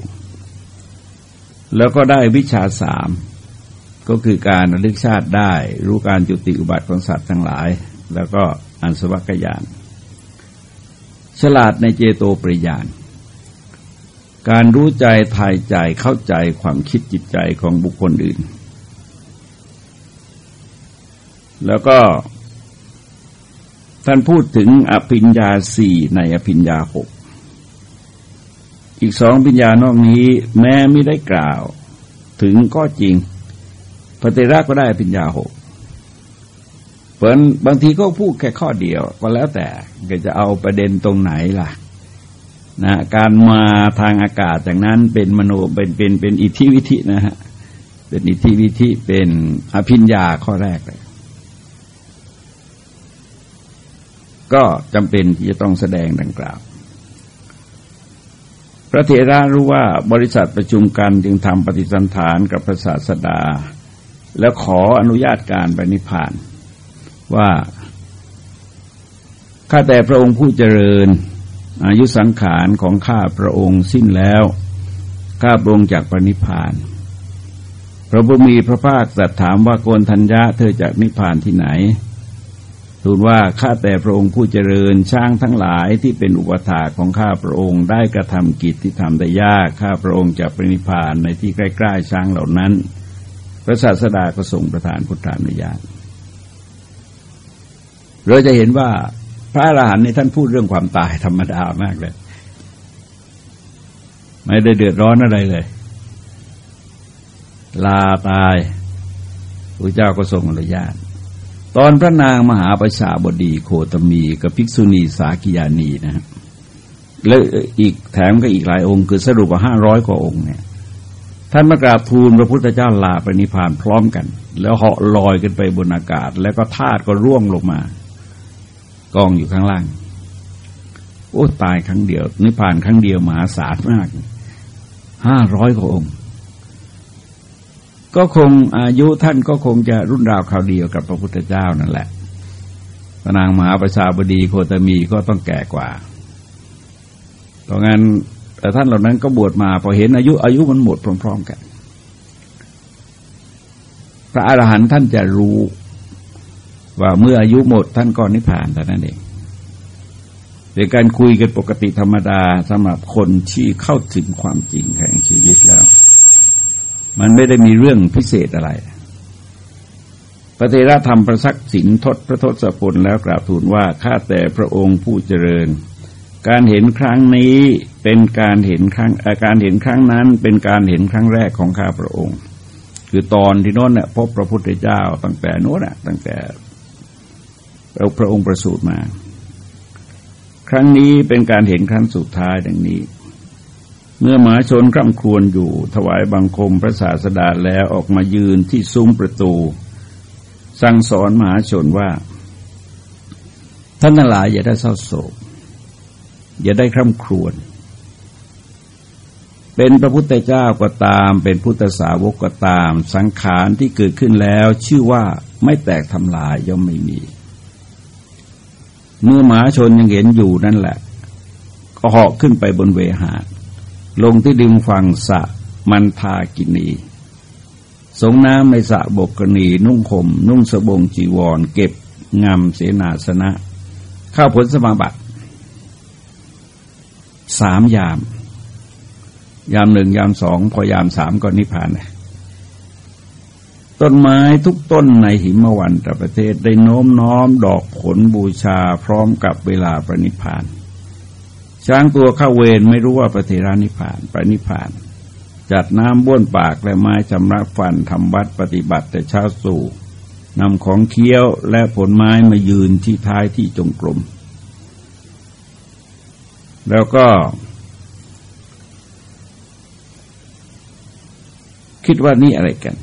แล้วก็ได้วิชาสามก็คือการระลึกชาติได้ รู้การจุติอุบัติของสัตว์ทั้งหลาย แล้วก็อันสวัคยาน ฉลาดในเจโตปริยาน การรู้ใจทายใจเข้าใจความคิดจิตใจของบุคคลอื่น แล้วก็ท่านพูดถึงอภิญญาสี่ในอภิญญาหก อีกสองปัญญานอกนี้แม้ไม่ได้กล่าว ถึงก็จริงพระเตระก็ได้ปัญญาหก ราะบางทีก็พูดแค่ข้อเดียว ก็แล้วแต่ก็จะเอาประเด็นตรงไหนล่ะนะการมาทางอากาศจากนั้นเป็นมโนเป็นเป็นเป็นอิทธิวิธินะฮะเป็นอิทธิวิธิเป็นอภิญญาข้อแรกเลยก็จำเป็นที่จะต้องแสดงดังกล่าว พระเถระรู้ว่าบริษัทประชุมกันจึงทำปฏิสันฐานกับพระศาสดา แล้วขออนุญาตการไปนิพพาน ว่าข้าแต่พระองค์ผู้เจริญ อายุสังขารของข้าพระองค์สิ้นแล้วข้าพระองค์จากปณิพานพระบุมีพระภาคตรัสถามว่าโกนทัญญาเธอจากนิพพานที่ไหนทูลว่าข้าแต่พระองค์ผู้เจริญช่างทั้งหลายที่เป็นอุปถาของข้าพระองค์ได้กระทำกิจที่ทำได้ยากข้าพระองค์จะปรินิพานในที่ใกล้ๆช่างเหล่านั้น พระศาสดาก็ทรงประทานพุทธานุญาต เราจะเห็นว่าพระอรหันต์ในท่านพูดเรื่องความตายธรรมดามากเลย ไม่ได้เดือดร้อนอะไรเลย ลาตายพระเจ้าก็ทรงอนุญาต ตอนพระนางมหาประชาบดีโคตมีกับภิกษุณีสากิยานีนะฮะแล้วอีกแถมก็อีกหลายองค์ คือสรุปว่าห้าร้อยกว่าองค์เนี่ยท่านมากราบทูลพระพุทธเจ้าลาปณิพานพร้อมกัน แล้วเหาะลอยกันไปบนอากาศ แล้วก็ธาตุก็ร่วงลงมา กองอยู่ข้างล่าง โอ้ตายครั้งเดียวนิพพานครั้งเดียวมหาศาลมากห้าร้อยกว่าองค์ ก็คงอายุท่านก็คงจะรุ่นราวคราวเดียวกับพระพุทธเจ้านั่นแหละพระนางมหาประชาบดีโคตมีก็ต้องแก่กว่าเพราะงั้นแต่ท่านเหล่านั้นก็บวชมาพอเห็นอายุอายุมันหมดพร้อม ๆ กัน พระอรหันต์ท่านจะรู้ ว่าเมื่ออายุหมดท่านก็นิพพานแต่นั้นเองเป็นการคุยกันปกติธรรมดาสำหรับคนที่เข้าถึงความจริงแห่งชีวิตแล้ว มันไม่ได้มีเรื่องพิเศษอะไรพระเทระธรรมประสักสินทศพระทศพลแล้วกราบทูลว่าข้าแต่พระองค์ผู้เจริญ การเห็นครั้งนี้เป็นการเห็นครั้งอาการเห็นครั้งนั้นเป็นการเห็นครั้งแรกของข้าพระองค์ คือตอนที่โน้นเนี่ยพบพระพุทธเจ้าตั้งแต่โน้นน่ะตั้งแต่ เราพระองค์ประสูติมา ครั้งนี้เป็นการเห็นครั้งสุดท้ายดังนี้ เมื่อหมาชนคร่ำครวญอยู่ ถวายบังคมพระศาสดาแล้วออกมายืนที่ซุ้มประตู สั่งสอนมหาชนว่า ท่านหลายอย่าได้เศร้าโศก อย่าได้คร่ำครวญเป็นพระพุทธเจ้าก็ตาม เป็นพุทธสาวกก็ตาม สังขารที่เกิดขึ้นแล้ว ชื่อว่าไม่แตกทำลายย่อมไม่มี เมื่อหมาชนยังเห็นอยู่นั่นแหละ ก็เหาะขึ้นไปบนเวหา ลงที่ดิมฝั่งสะมันทากินี สงน้ำในสะบกกนีนุ่งห่มนุ่งสบงจีวร เก็บงามเสนาสนะเข้าผลสมาบัติสามยาม ยามหนึ่งยามสอง พอยามสามก็นิพพานเลย ต้นไม้ทุกต้นในหิมวันตประเทศได้โน้มน้อมดอกผลบูชาพร้อมกับเวลาประนิพาน ช้างตัวข้าเวรไม่รู้ว่าประเทรานิพานประนิพาน จัดน้ำบ้วนปากและไม้ชำระฟันทำวัดปฏิบัติแต่เช้าสู่นำของเคี้ยวและผลไม้มายืนที่ท้ายที่จงกรมแล้วก็ คิดว่านี่อะไรกัน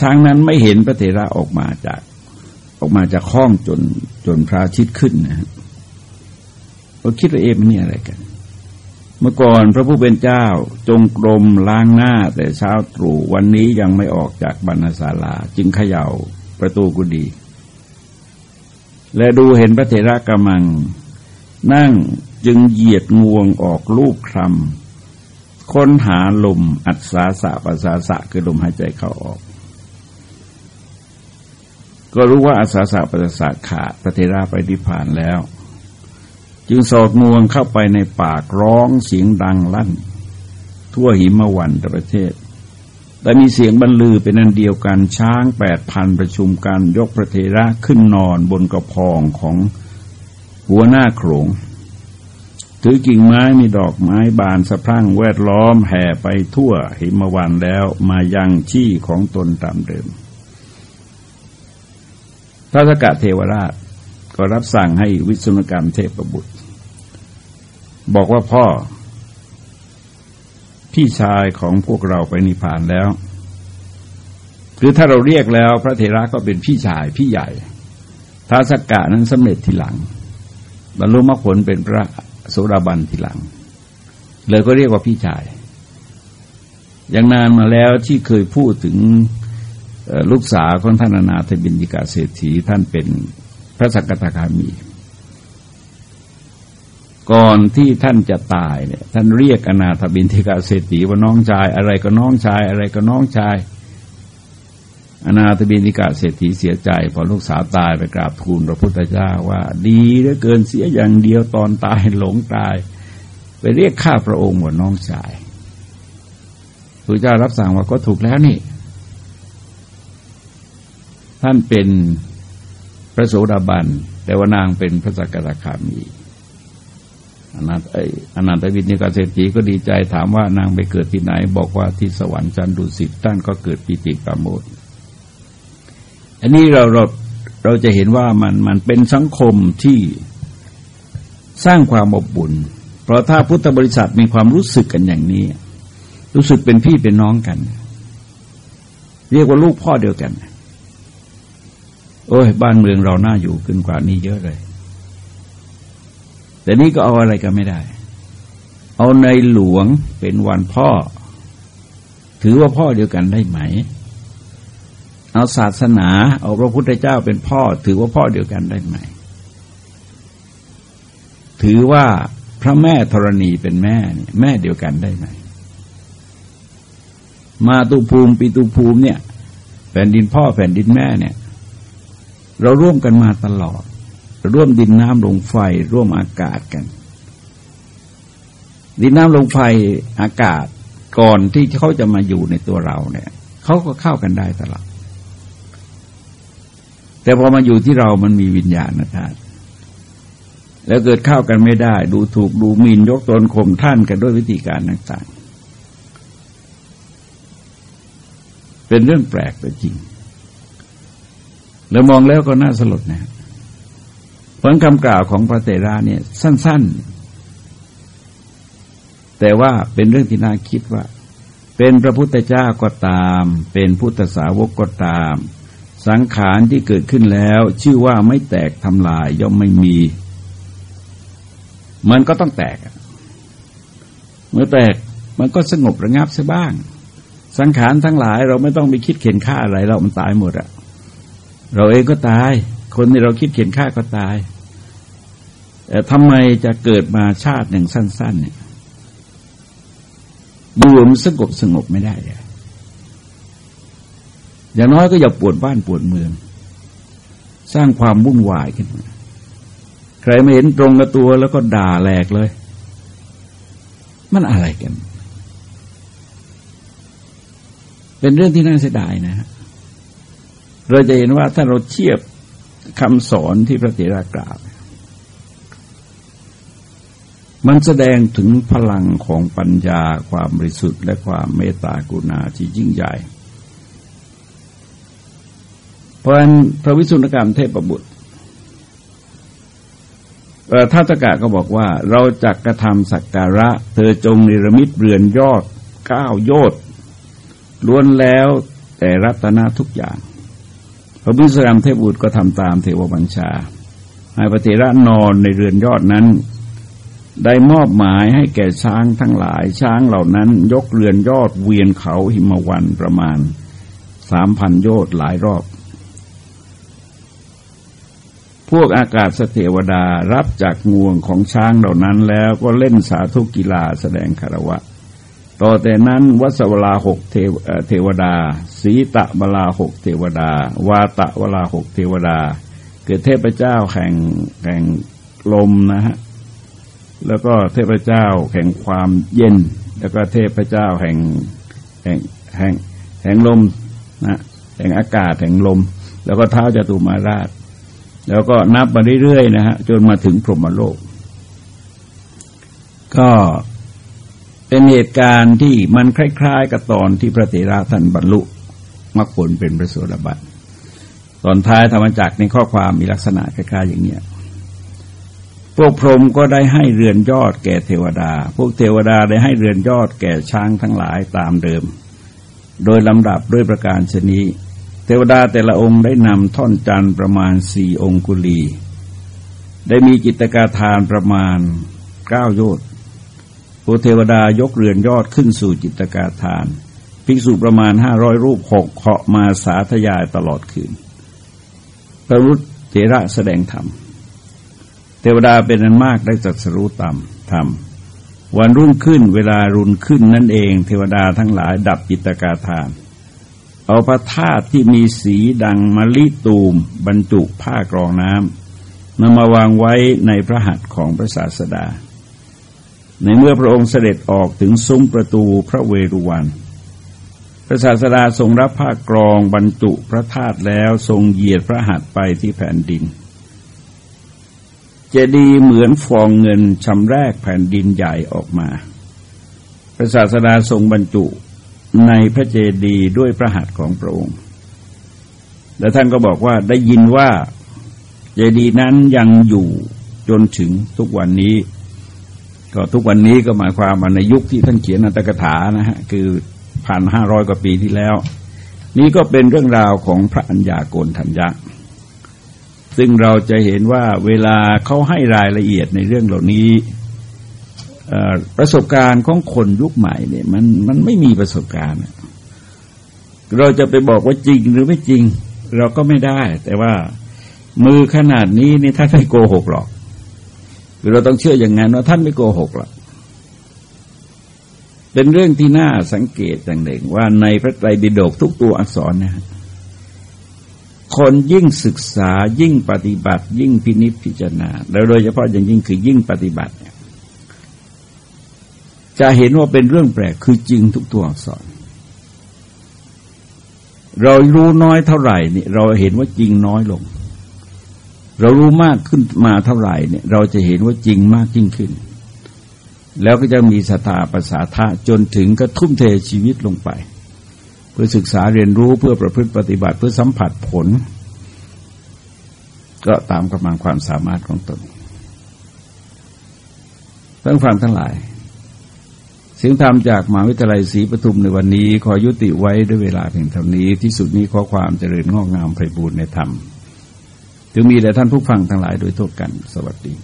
ช้างนั้นไม่เห็นพระเถระออกมาจากออกมาจากห้องจนจนพระอาทิตย์ขึ้นนะฮะก็คิดว่าเอ๊ะมันนี่อะไรกัน เมื่อก่อนพระผู้เป็นเจ้าจงกรมล้างหน้าแต่เช้าตรู่วันนี้ยังไม่ออกจากบรรณศาลา จึงเขย่าประตูกุฏิและดูเห็นพระเถระกำลัง นั่งจึงเหยียดงวงออกลูกครำค้นหาลมอัศาสะปัสสาสะคือลมหายใจเข้าออก ก็รู้ว่าอาสาสะปัสสะขาดพระเทราไปนิพพานแล้ว จึงสอดงวงเข้าไปในปากร้องเสียงดังลั่น ทั่วหิมวันตประเทศ แต่มีเสียงบรรลือเป็นอันเดียวกันช้างแปดพันประชุมกันยกพระเทระขึ้นนอนบนกระพองของหัวหน้าโขงถือกิ่งไม้มีดอกไม้บานสะพรั่งแวดล้อมแห่ไปทั่วหิมวันแล้วมายังชี้ของตนตามเดิม พระสกะเทวราชก็รับสั่งให้วิสุกรรมเทพบุตร บอกว่าพ่อ พี่ชายของพวกเราไปนิพพานแล้ว คือถ้าเราเรียกแล้ว พระเทระก็เป็นพี่ชายพี่ใหญ่พระสกกะนั้นสำเร็จทีหลัง บรรลุมรรคผลเป็นพระโสดาบันทีหลัง เลยก็เรียกว่าพี่ชาย อย่างนานมาแล้วที่เคยพูดถึง ลูกสาวของท่านอนาถบินิกาเศรษฐีท่านเป็นพระสักตาคามี ก่อนที่ท่านจะตายเนี่ยท่านเรียกอนาถบินิกาเศรษฐีว่าน้องชาย อะไรก็น้องชาย อะไรก็น้องชายอนาถบินิกาเศรษฐีเสียใจ พอลูกสาวตายไปกราบทูลพระพุทธเจ้าว่า ดีเหลือเกินเสียอย่างเดียวตอนตายหลงตาย ไปเรียกข้าพระองค์ว่าน้องชายพระเจ้ารับสั่งว่าก็ถูกแล้วนี่ ท่านเป็นพระโสดาบัน แต่ว่านางเป็นพระสกทาคามีอนันต์อนันตวินิกาเศรษฐีก็ดีใจถามว่านางไปเกิดที่ไหน บอกว่าที่สวรรค์จันดุสิตท่านก็เกิดปิติกามโมดอันนี้เราเราเราจะเห็นว่ามันมันเป็นสังคมที่สร้างความอบอุ่นเพราะถ้าพุทธบริษัทมีความรู้สึกกันอย่างนี้ รู้สึกเป็นพี่เป็นน้องกัน เรียกว่าลูกพ่อเดียวกัน โอ้ย บ้านเมืองเราน่าอยู่ขึ้นกว่านี้เยอะเลย แต่นี้ก็เอาอะไรกันไม่ได้ เอาในหลวงเป็นวันพ่อ ถือว่าพ่อเดียวกันได้ไหม เอาศาสนา เอาพระพุทธเจ้าเป็นพ่อ ถือว่าพ่อเดียวกันได้ไหม ถือว่าพระแม่ธรณีเป็นแม่ แม่เดียวกันได้ไหม มาตุภูมิปีตุภูมิเนี่ย แผ่นดินพ่อแผ่นดินแม่เนี่ย เราร่วมกันมาตลอด ร่วมดินน้ำลงไฟร่วมอากาศกัน ดินน้ำลงไฟอากาศก่อนที่เขาจะมาอยู่ในตัวเราเนี่ยเขาก็เข้ากันได้ตลอดแต่พอมาอยู่ที่เรามันมีวิญญาณนะท่านแล้วเกิดเข้ากันไม่ได้ ดูถูกดูหมิ่นยกตนข่มท่านกันด้วยวิธีการต่างๆ เป็นเรื่องแปลกแต่จริง แล้วมองแล้วก็น่าสลดนะผลคำกล่าวของพระเตระเนี่ย สั้น ๆ แต่ว่าเป็นเรื่องที่น่าคิดว่า เป็นพระพุทธเจ้าก็ตาม เป็นพุทธสาวกก็ตาม สังขารที่เกิดขึ้นแล้ว ชื่อว่าไม่แตกทำลายย่อมไม่มี มันก็ต้องแตก เมื่อแตกมันก็สงบระงับซะบ้าง สังขารทั้งหลายเราไม่ต้องไปคิดเข็นฆ่าอะไรเรามันตายหมดอะ เราเองก็ตาย คนที่เราคิดเข็นฆ่าก็ตายแต่ทำไมจะเกิดมาชาติหนึ่งสั้น ๆ เนี่ยดูมันสงบสงบไม่ได้เลยอย่างน้อยก็อย่าปวดบ้านปวดเมือง สร้างความวุ่นวายขึ้นมาใครไม่เห็นตรงกับตัวแล้วก็ด่าแหลกเลย มันอะไรกัน เป็นเรื่องที่น่าเสียดายนะฮะ เราจะเห็นว่าถ้าเราเทียบคำสอนที่พระเถระกล่าว มันแสดงถึงพลังของปัญญาความบริสุทธิ์และความเมตตากรุณาที่ยิ่งใหญ่พราะนั้นพระวิสุทธิกรรมเทพบุตรท่าตกะก็บอกว่าเราจักกระทำสักการะ เธอจงนิรมิตเรือนยอดเก้าโยดล้วนแล้วแต่รัตนาทุกอย่าง พระวิสุทธิกรรมเทพบุตรก็ทำตามเทวบัญชาให้พระเถระนอนในเรือนยอดนั้น ได้มอบหมายให้แก่ช้างทั้งหลาย ช้างเหล่านั้นยกเรือนยอดเวียนเขาหิมวันประมาณสามพันโยชน์หลายรอบ พวกอากาศสเทวดารับจากงวงของช้างเหล่านั้นแล้วก็เล่นสาธุกีฬาแสดงคารวะ ต่อแต่นั้นวัสวลาหกเทวดา สีตะวลาหกเทวดา วาตะวลาหกเทวดา เกิดเทพเจ้าแห่งแห่งลมนะฮะแล้วก็เทพเจ้าแห่งความเย็น แล้วก็เทพเจ้าแห่งแห่งแห่งแห่งลมนะแห่งอากาศแห่งลม แล้วก็เท้าจตุมาราช แล้วก็นับมาเรื่อยๆนะฮะจนมาถึงพรหมโลก ก็ เป็นเหตุการณ์ที่มันคล้าย ๆ กับตอนที่พระเถระท่านบรรลุมรรคผลเป็นพระโสดาบันตอนท้ายธรรมจักในข้อความมีลักษณะคล้ายๆอย่างเนี้ยพวกพรหมก็ได้ให้เรือนยอดแก่เทวดา พวกเทวดาได้ให้เรือนยอดแก่ช้างทั้งหลายตามเดิม โดยลำดับด้วยประการชนี้ เทวดาแต่ละองค์ได้นำท่อนจันทร์ประมาณสี่องคุลี ได้มีจิตกาทานประมาณเก้าโยชน์ พระเทวดายกเรือนยอดขึ้นสู่จิตกาทาน ภิกษุประมาณห้าร้อยรูปหกเคาะมาสาธยายตลอดคืนพระรุษเถระแสดงธรรม เทวดาเป็นอันมากได้จัดสรู้ตามธรรม วันรุ่งขึ้นเวลารุนขึ้นนั่นเอง เทวดาทั้งหลายดับจิตกาทาน เอาพระธาตุที่มีสีดังมะลิตูม บรรจุผ้ากรองน้ำนำมาวางไว้ในพระหัตถ์ของพระศาสดา ในเมื่อพระองค์เสด็จออกถึงซุ้มประตูพระเวรุวัน พระศาสดาทรงรับผ้ากรองบรรจุพระธาตุแล้วทรงเหยียดพระหัตถ์ไปที่แผ่นดิน เจดีย์เหมือนฟองเงินชำแรกแผ่นดินใหญ่ออกมา พระศาสดาทรงบรรจุในพระเจดีย์ด้วยพระหัตถ์ของพระองค์ และท่านก็บอกว่าได้ยินว่าเจดีย์นั้นยังอยู่จนถึงทุกวันนี้ ก็ทุกวันนี้ก็หมายความว่าในยุคที่ท่านเขียนอัตถกถานะฮะคือพันห้าร้อยกว่าปีที่แล้ว นี่ก็เป็นเรื่องราวของพระัญญาโกนทัญญะ ซึ่งเราจะเห็นว่าเวลาเขาให้รายละเอียดในเรื่องเหล่านี้ประสบการณ์ของคนยุคใหม่เนี่ยมันมันไม่มีประสบการณ์ เราจะไปบอกว่าจริงหรือไม่จริง เราก็ไม่ได้ แต่ว่ามือขนาดนี้นี่ท่านไม่โกหกหรอก คือเราต้องเชื่ออย่างนั้นว่าท่านไม่โกหกหรอกเป็นเรื่องที่น่าสังเกตอย่างหนึ่งว่าในพระไตรปิฎกทุกตัวอักษรนะคนยิ่งศึกษายิ่งปฏิบัติ ยิ่งพินิจพิจารณาแล้วโดยเฉพาะอย่างยิ่งคือยิ่งปฏิบัติเนี่ยจะเห็นว่าเป็นเรื่องแปลกคือจริงทุกตัวอักษร เรารู้น้อยเท่าไหร่นี่เราเห็นว่าจริงน้อยลง เรารู้มากขึ้นมาเท่าไหร่เนี่ย เราจะเห็นว่าจริงมากยิ่งขึ้น แล้วก็จะมีสตาประสาทะจนถึงกระทุ่มเทชีวิตลงไป เพื่อศึกษาเรียนรู้เพื่อประพฤติปฏิบัติเพื่อสัมผัสผล ก็ตามกำลังความสามารถของตนทั้งฟังทั้งหลาย เสียงธรรมจากมหาวิทยาลัยศรีปทุมในวันนี้ ขอยุติไว้ด้วยเวลาเพียงเท่านี้ที่สุดนี้ข้อความเจริญงอกงามไพบูรณ์นธรรม จึงมีแต่ท่านผู้ฟังทั้งหลายโดยทั่วกัน สวัสดี